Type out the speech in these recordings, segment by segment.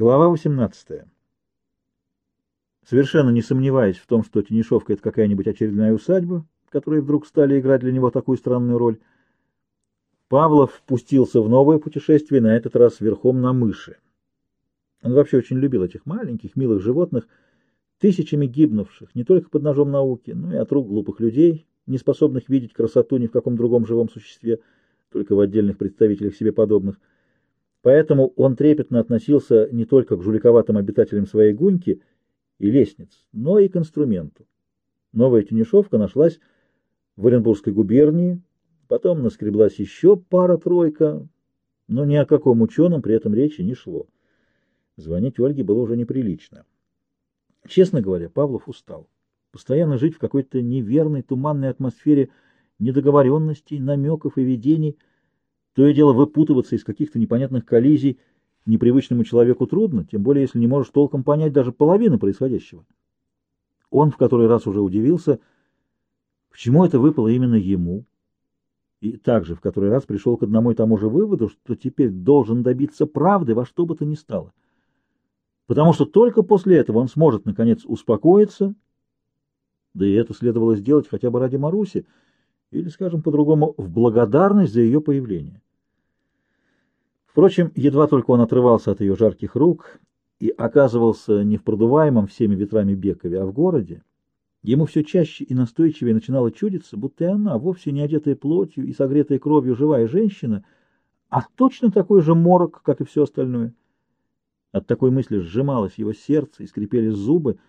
Глава 18. Совершенно не сомневаясь в том, что Тенишовка — это какая-нибудь очередная усадьба, которые вдруг стали играть для него такую странную роль, Павлов пустился в новое путешествие, на этот раз верхом на мыши. Он вообще очень любил этих маленьких, милых животных, тысячами гибнувших не только под ножом науки, но и от рук глупых людей, не способных видеть красоту ни в каком другом живом существе, только в отдельных представителях себе подобных. Поэтому он трепетно относился не только к жуликоватым обитателям своей гуньки и лестниц, но и к инструменту. Новая тенешовка нашлась в Оренбургской губернии, потом наскреблась еще пара-тройка, но ни о каком ученом при этом речи не шло. Звонить Ольге было уже неприлично. Честно говоря, Павлов устал. Постоянно жить в какой-то неверной, туманной атмосфере недоговоренностей, намеков и видений — то и дело выпутываться из каких-то непонятных коллизий непривычному человеку трудно, тем более если не можешь толком понять даже половину происходящего. Он в который раз уже удивился, почему это выпало именно ему, и также в который раз пришел к одному и тому же выводу, что теперь должен добиться правды во что бы то ни стало. Потому что только после этого он сможет, наконец, успокоиться, да и это следовало сделать хотя бы ради Маруси, или, скажем по-другому, в благодарность за ее появление. Впрочем, едва только он отрывался от ее жарких рук и оказывался не в продуваемом всеми ветрами Бекове, а в городе, ему все чаще и настойчивее начинало чудиться, будто и она, вовсе не одетая плотью и согретая кровью живая женщина, а точно такой же морок, как и все остальное. От такой мысли сжималось его сердце и скрипели зубы,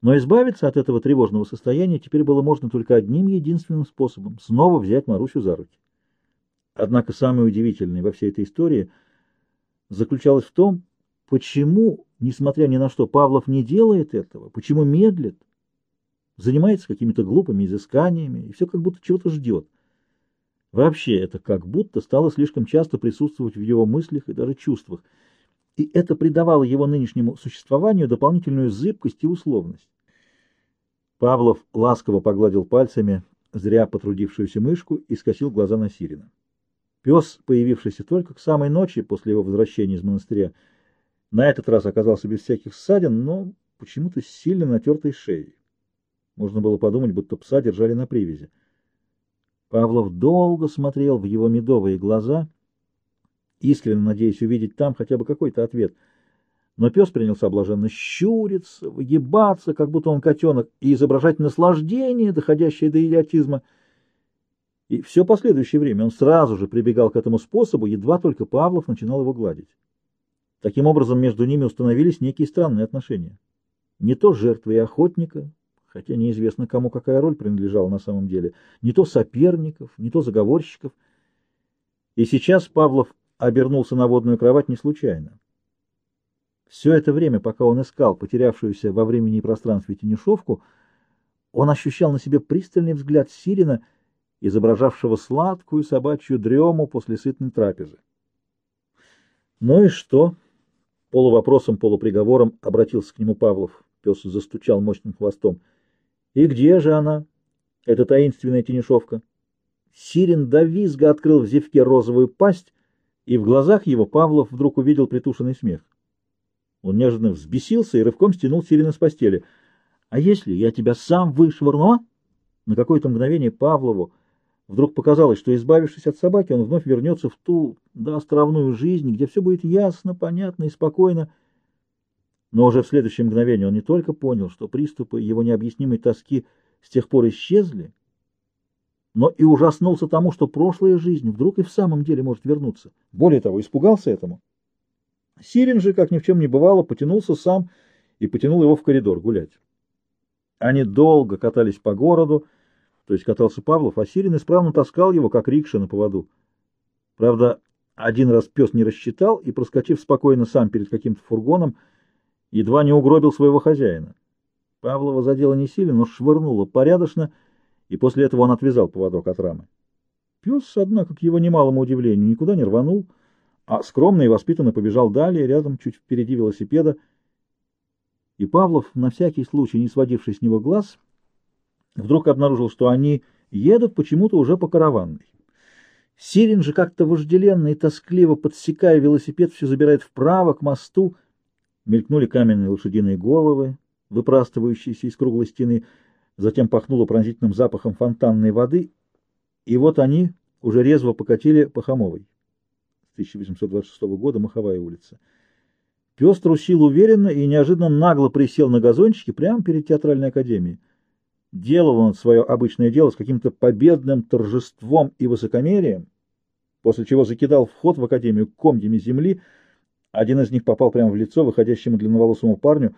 но избавиться от этого тревожного состояния теперь было можно только одним единственным способом — снова взять Марусю за руки. Однако самое удивительное во всей этой истории заключалось в том, почему, несмотря ни на что, Павлов не делает этого, почему медлит, занимается какими-то глупыми изысканиями и все как будто чего-то ждет. Вообще это как будто стало слишком часто присутствовать в его мыслях и даже чувствах, и это придавало его нынешнему существованию дополнительную зыбкость и условность. Павлов ласково погладил пальцами зря потрудившуюся мышку и скосил глаза на Сирина. Пес, появившийся только к самой ночи после его возвращения из монастыря, на этот раз оказался без всяких ссадин, но почему-то с сильно натертой шеей. Можно было подумать, будто пса держали на привязи. Павлов долго смотрел в его медовые глаза, искренне надеясь увидеть там хотя бы какой-то ответ — но пес принялся блаженно щуриться, выгибаться, как будто он котенок, и изображать наслаждение, доходящее до идиотизма. И все последующее время он сразу же прибегал к этому способу, едва только Павлов начинал его гладить. Таким образом, между ними установились некие странные отношения. Не то жертвы и охотника, хотя неизвестно, кому какая роль принадлежала на самом деле, не то соперников, не то заговорщиков. И сейчас Павлов обернулся на водную кровать не случайно. Все это время, пока он искал потерявшуюся во времени и пространстве тенешовку, он ощущал на себе пристальный взгляд Сирина, изображавшего сладкую собачью дрему после сытной трапезы. «Ну и что?» — полувопросом, полуприговором обратился к нему Павлов. Пес застучал мощным хвостом. «И где же она, эта таинственная тенешовка?» Сирин до визга открыл в зевке розовую пасть, и в глазах его Павлов вдруг увидел притушенный смех. Он неожиданно взбесился и рывком стянул Сирина с постели. «А если я тебя сам вышвырну, а?» На какое-то мгновение Павлову вдруг показалось, что, избавившись от собаки, он вновь вернется в ту, да, островную жизнь, где все будет ясно, понятно и спокойно. Но уже в следующее мгновение он не только понял, что приступы его необъяснимой тоски с тех пор исчезли, но и ужаснулся тому, что прошлая жизнь вдруг и в самом деле может вернуться. Более того, испугался этому. Сирин же, как ни в чем не бывало, потянулся сам и потянул его в коридор гулять. Они долго катались по городу, то есть катался Павлов, а Сирин исправно таскал его, как рикша на поводу. Правда, один раз пес не рассчитал и, проскочив спокойно сам перед каким-то фургоном, едва не угробил своего хозяина. Павлова задела не сильно, но швырнула порядочно, и после этого он отвязал поводок от рамы. Пес, однако, к его немалому удивлению, никуда не рванул, а скромно и воспитанно побежал далее, рядом, чуть впереди велосипеда. И Павлов, на всякий случай не сводивший с него глаз, вдруг обнаружил, что они едут почему-то уже по караванной. Сирин же как-то вожделенно и тоскливо, подсекая велосипед, все забирает вправо, к мосту, Мелькнули каменные лошадиные головы, выпрастывающиеся из круглой стены, затем пахнуло пронзительным запахом фонтанной воды, и вот они уже резво покатили по Хамовой. С 1826 года Маховая улица. Пес трусил уверенно и неожиданно нагло присел на газончике прямо перед театральной академией. Делал он свое обычное дело с каким-то победным торжеством и высокомерием, после чего закидал вход в академию комьями земли. Один из них попал прямо в лицо выходящему длинноволосому парню.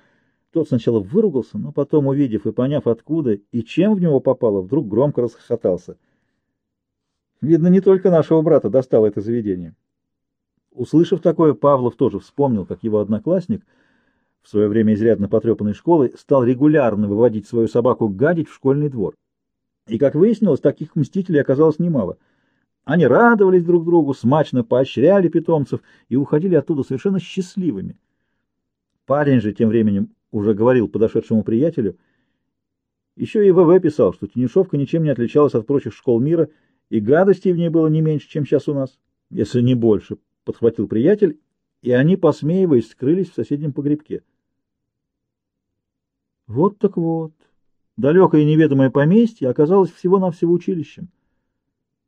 Тот сначала выругался, но потом, увидев и поняв, откуда и чем в него попало, вдруг громко расхохотался. Видно, не только нашего брата достало это заведение. Услышав такое, Павлов тоже вспомнил, как его одноклассник, в свое время изрядно потрепанной школой, стал регулярно выводить свою собаку гадить в школьный двор. И, как выяснилось, таких мстителей оказалось немало. Они радовались друг другу, смачно поощряли питомцев и уходили оттуда совершенно счастливыми. Парень же тем временем уже говорил подошедшему приятелю, еще и ВВ писал, что Тенишовка ничем не отличалась от прочих школ мира, и гадостей в ней было не меньше, чем сейчас у нас, если не больше, — подхватил приятель, и они, посмеиваясь, скрылись в соседнем погребке. Вот так вот. Далекое неведомое поместье оказалось всего-навсего училищем.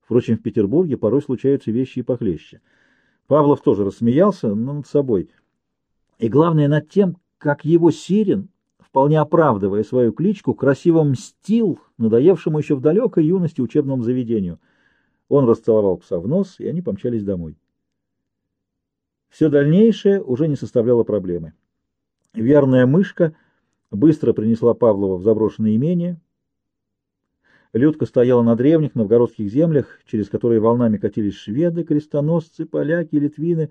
Впрочем, в Петербурге порой случаются вещи и похлеще. Павлов тоже рассмеялся, но над собой. И главное, над тем, как его Сирин, вполне оправдывая свою кличку, красиво мстил надоевшему еще в далекой юности учебному заведению. Он расцеловал пса в нос, и они помчались домой. Все дальнейшее уже не составляло проблемы. Верная мышка быстро принесла Павлова в заброшенное имение. Людка стояла на древних новгородских землях, через которые волнами катились шведы, крестоносцы, поляки, литвины,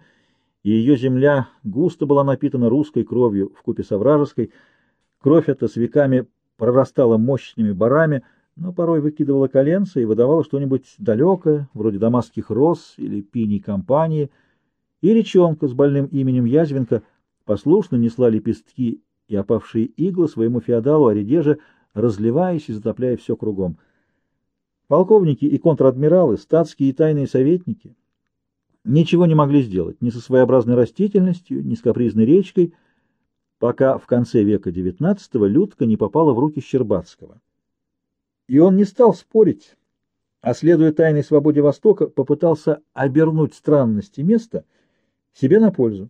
и ее земля густо была напитана русской кровью вкупе с овражеской. Кровь эта с веками прорастала мощными барами, но порой выкидывала коленца и выдавала что-нибудь далекое, вроде дамасских роз или пиней компании — и речонка с больным именем Язвенко послушно несла лепестки и опавшие иглы своему феодалу Оредеже, разливаясь и затопляя все кругом. Полковники и контр-адмиралы, статские и тайные советники ничего не могли сделать ни со своеобразной растительностью, ни с капризной речкой, пока в конце века XIX Людка не попала в руки Щербатского. И он не стал спорить, а, следуя тайной свободе Востока, попытался обернуть странности места — себе на пользу.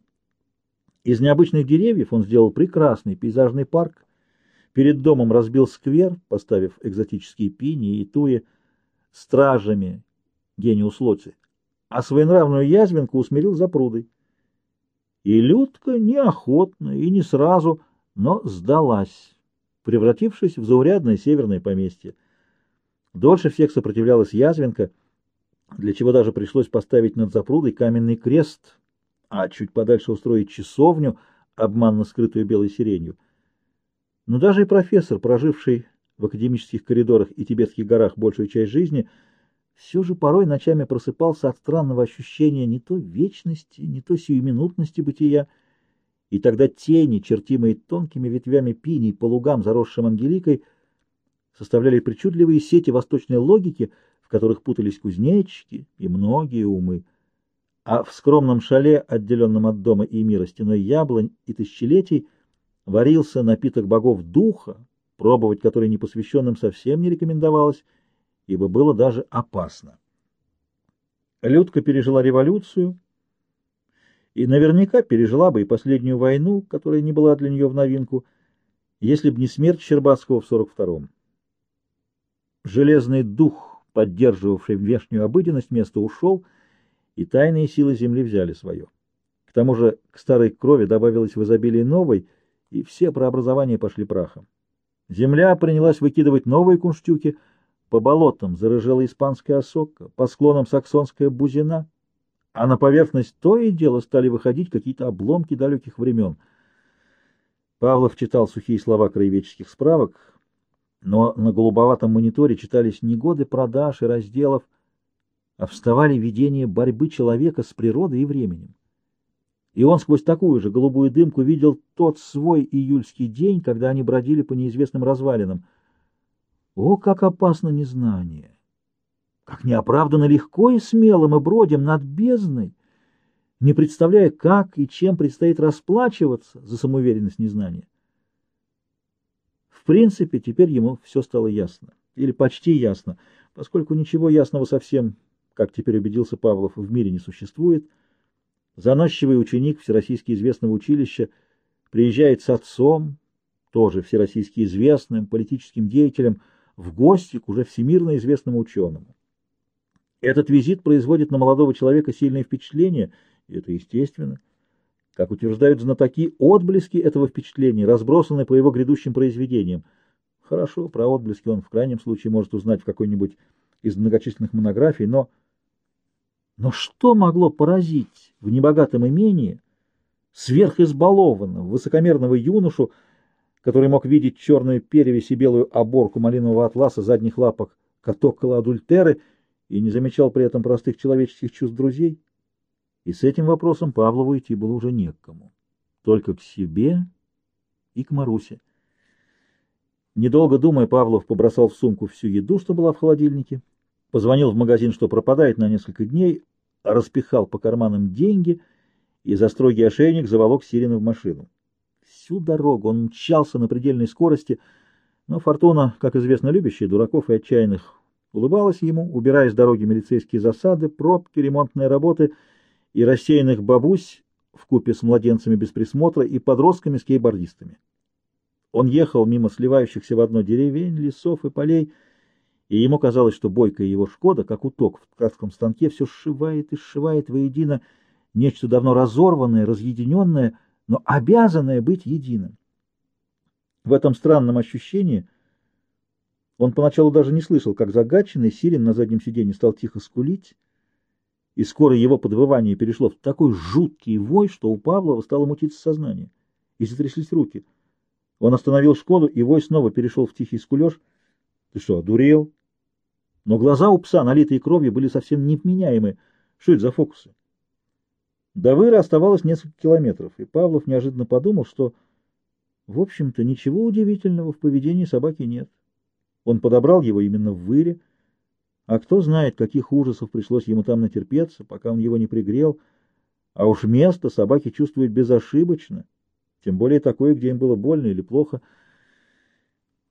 Из необычных деревьев он сделал прекрасный пейзажный парк, перед домом разбил сквер, поставив экзотические пини и туи, стражами гениус Лоци, а своенравную язвенку усмирил за прудой. И Людка неохотно и не сразу, но сдалась, превратившись в заурядное северное поместье. Дольше всех сопротивлялась язвенка, для чего даже пришлось поставить над запрудой каменный крест, а чуть подальше устроить часовню, обманно скрытую белой сиренью. Но даже и профессор, проживший в академических коридорах и тибетских горах большую часть жизни, все же порой ночами просыпался от странного ощущения не то вечности, не то сиюминутности бытия, и тогда тени, чертимые тонкими ветвями пиней по лугам, заросшим ангеликой, составляли причудливые сети восточной логики, в которых путались кузнечики и многие умы а в скромном шале, отделенном от дома и мира стеной яблонь и тысячелетий, варился напиток богов духа, пробовать который непосвященным совсем не рекомендовалось, ибо было даже опасно. Людка пережила революцию и наверняка пережила бы и последнюю войну, которая не была для нее в новинку, если б не смерть Щербатского в 42-м. Железный дух, поддерживавший внешнюю обыденность места, ушел — и тайные силы земли взяли свое. К тому же к старой крови добавилось в изобилии новой, и все преобразования пошли прахом. Земля принялась выкидывать новые кунштюки, по болотам зарыжала испанская осока, по склонам саксонская бузина, а на поверхность то и дело стали выходить какие-то обломки далеких времен. Павлов читал сухие слова краеведческих справок, но на голубоватом мониторе читались не годы продаж и разделов, а вставали видения борьбы человека с природой и временем. И он сквозь такую же голубую дымку видел тот свой июльский день, когда они бродили по неизвестным развалинам. О, как опасно незнание! Как неоправданно легко и смело мы бродим над бездной, не представляя, как и чем предстоит расплачиваться за самоуверенность незнания. В принципе, теперь ему все стало ясно, или почти ясно, поскольку ничего ясного совсем, как теперь убедился Павлов, в мире не существует. Заносчивый ученик Всероссийски известного училища приезжает с отцом, тоже всероссийски известным политическим деятелем, в гости к уже всемирно известному ученому. Этот визит производит на молодого человека сильное впечатление, и это естественно. Как утверждают знатоки, отблески этого впечатления разбросаны по его грядущим произведениям. Хорошо, про отблески он в крайнем случае может узнать в какой-нибудь из многочисленных монографий, но... Но что могло поразить в небогатом имении сверхизбалованного, высокомерного юношу, который мог видеть черную перевесь и белую оборку малинового атласа задних лапок катокола адультеры и не замечал при этом простых человеческих чувств друзей? И с этим вопросом Павлову идти было уже не к кому, только к себе и к Марусе. Недолго думая, Павлов побросал в сумку всю еду, что была в холодильнике, позвонил в магазин, что пропадает на несколько дней, распихал по карманам деньги и за строгий ошейник заволок Сирина в машину. Всю дорогу он мчался на предельной скорости, но Фортуна, как известно, любящая дураков и отчаянных, улыбалась ему, убирая с дороги милицейские засады, пробки, ремонтные работы и рассеянных бабусь в купе с младенцами без присмотра и подростками скейбордистами. Он ехал мимо сливающихся в одно деревень, лесов и полей, и ему казалось, что бойкая его «Шкода», как уток в ткацком станке, все сшивает и сшивает воедино нечто давно разорванное, разъединенное — но обязанное быть единым. В этом странном ощущении он поначалу даже не слышал, как загаченный Сирин на заднем сиденье стал тихо скулить, и скоро его подвывание перешло в такой жуткий вой, что у Павлова стало мутиться сознание, и затряслись руки. Он остановил Шкоду, и вой снова перешел в тихий скулеж. «Ты что, одурел?» Но глаза у пса, налитые кровью, были совсем невменяемы. Что это за фокусы? До Выра оставалось несколько километров, и Павлов неожиданно подумал, что, в общем-то, ничего удивительного в поведении собаки нет. Он подобрал его именно в Выре, а кто знает, каких ужасов пришлось ему там натерпеться, пока он его не пригрел, а уж место собаки чувствуют безошибочно, тем более такое, где им было больно или плохо.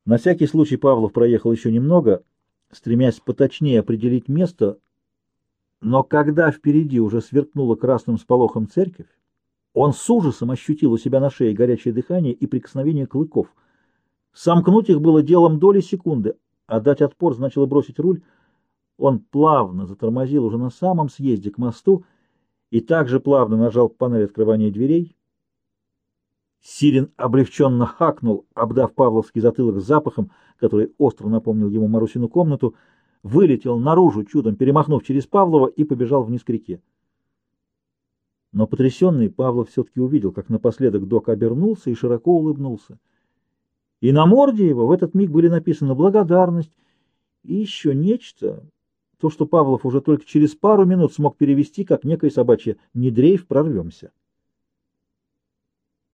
На всякий случай Павлов проехал еще немного, стремясь поточнее определить место, но когда впереди уже сверкнула красным сполохом церковь, он с ужасом ощутил у себя на шее горячее дыхание и прикосновение клыков. Сомкнуть их было делом доли секунды, а дать отпор значило бросить руль. Он плавно затормозил уже на самом съезде к мосту и также плавно нажал панель открывания дверей. Сирин облегченно хакнул, обдав Павловский затылок запахом, который остро напомнил ему Марусину комнату — вылетел наружу, чудом перемахнув через Павлова, и побежал вниз к реке. Но потрясенный Павлов все-таки увидел, как напоследок док обернулся и широко улыбнулся. И на морде его в этот миг были написаны благодарность и еще нечто, то, что Павлов уже только через пару минут смог перевести, как некое собачье «не дрейф, прорвемся».